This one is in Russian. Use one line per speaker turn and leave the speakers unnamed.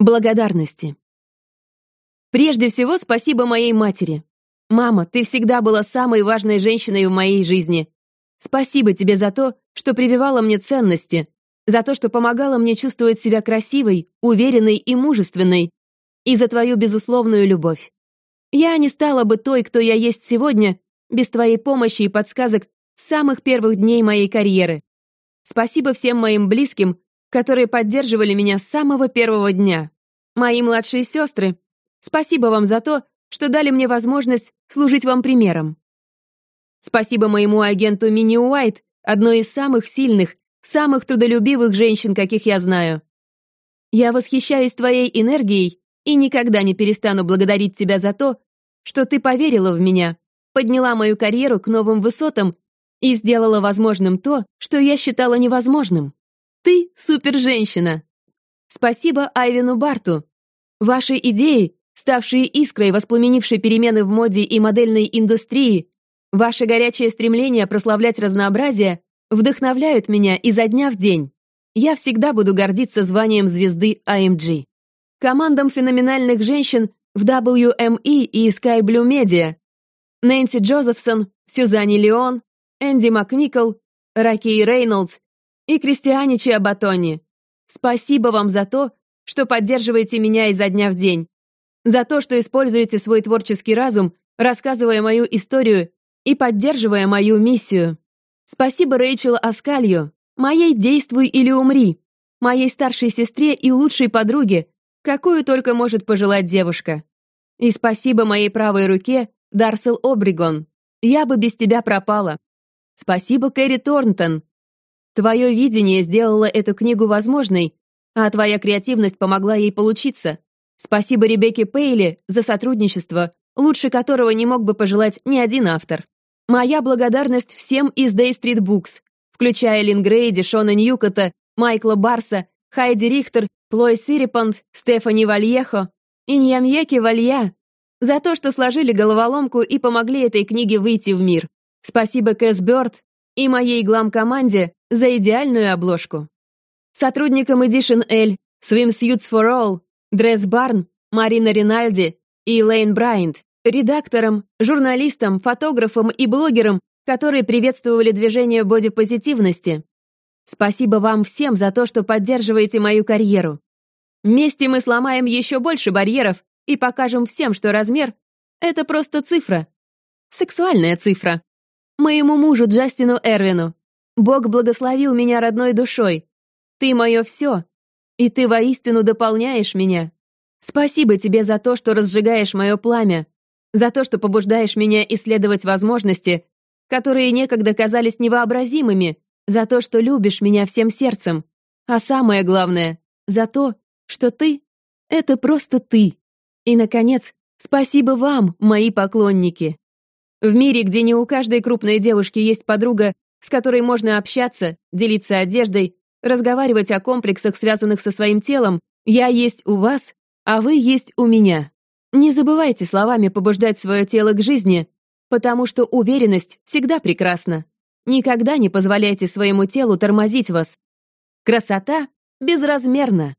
Благодарности. Прежде всего, спасибо моей матери. Мама, ты всегда была самой важной женщиной в моей жизни. Спасибо тебе за то, что прививала мне ценности, за то, что помогала мне чувствовать себя красивой, уверенной и мужественной, и за твою безусловную любовь. Я не стала бы той, кто я есть сегодня, без твоей помощи и подсказок с самых первых дней моей карьеры. Спасибо всем моим близким, которые поддерживали меня с самого первого дня. Мои младшие сестры, спасибо вам за то, что дали мне возможность служить вам примером. Спасибо моему агенту Мини Уайт, одной из самых сильных, самых трудолюбивых женщин, каких я знаю. Я восхищаюсь твоей энергией и никогда не перестану благодарить тебя за то, что ты поверила в меня, подняла мою карьеру к новым высотам и сделала возможным то, что я считала невозможным. Ты супер-женщина. Спасибо Айвину Барту. Ваши идеи, ставшие искрой, воспламенившей перемены в моде и модельной индустрии, ваше горячее стремление прославлять разнообразие, вдохновляют меня изо дня в день. Я всегда буду гордиться званием звезды AMG. Командам феноменальных женщин в WME и Sky Blue Media, Нэнси Джозефсон, Сюзанне Леон, Энди Макникол, Раки Рейнольдс и Кристиане Чиабатони. Спасибо вам за то, что поддерживаете меня изо дня в день. За то, что используете свой творческий разум, рассказывая мою историю и поддерживая мою миссию. Спасибо Рэйчел Аскалью, моей «Действуй или умри», моей старшей сестре и лучшей подруге, какую только может пожелать девушка. И спасибо моей правой руке, Дарсел Обригон. Я бы без тебя пропала. Спасибо Кэрри Торнтон, Твое видение сделало эту книгу возможной, а твоя креативность помогла ей получиться. Спасибо Ребекке Пейли за сотрудничество, лучше которого не мог бы пожелать ни один автор. Моя благодарность всем из Day Street Books, включая Лин Грейди, Шона Ньюкота, Майкла Барса, Хайди Рихтер, Плой Сирипант, Стефани Вальехо и Ньямьеки Валья, за то, что сложили головоломку и помогли этой книге выйти в мир. Спасибо Кэс Бёрд и моей глам-команде за идеальную обложку. Сотрудникам Edition L, Swimsuits for All, Dress Barn, Марина Ринальди и Лейн Брайант, редакторам, журналистам, фотографам и блогерам, которые приветствовали движение бодипозитивности. Спасибо вам всем за то, что поддерживаете мою карьеру. Вместе мы сломаем еще больше барьеров и покажем всем, что размер — это просто цифра. Сексуальная цифра. Моему мужу Джастину Эрвину, Бог благословил меня родной душой. Ты мое все, и ты воистину дополняешь меня. Спасибо тебе за то, что разжигаешь мое пламя, за то, что побуждаешь меня исследовать возможности, которые некогда казались невообразимыми, за то, что любишь меня всем сердцем, а самое главное, за то, что ты — это просто ты. И, наконец, спасибо вам, мои поклонники. В мире, где не у каждой крупной девушки есть подруга, с которой можно общаться, делиться одеждой, разговаривать о комплексах, связанных со своим телом, я есть у вас, а вы есть у меня. Не забывайте словами побуждать свое тело к жизни, потому что уверенность всегда прекрасна. Никогда не позволяйте своему телу тормозить вас. Красота безразмерна.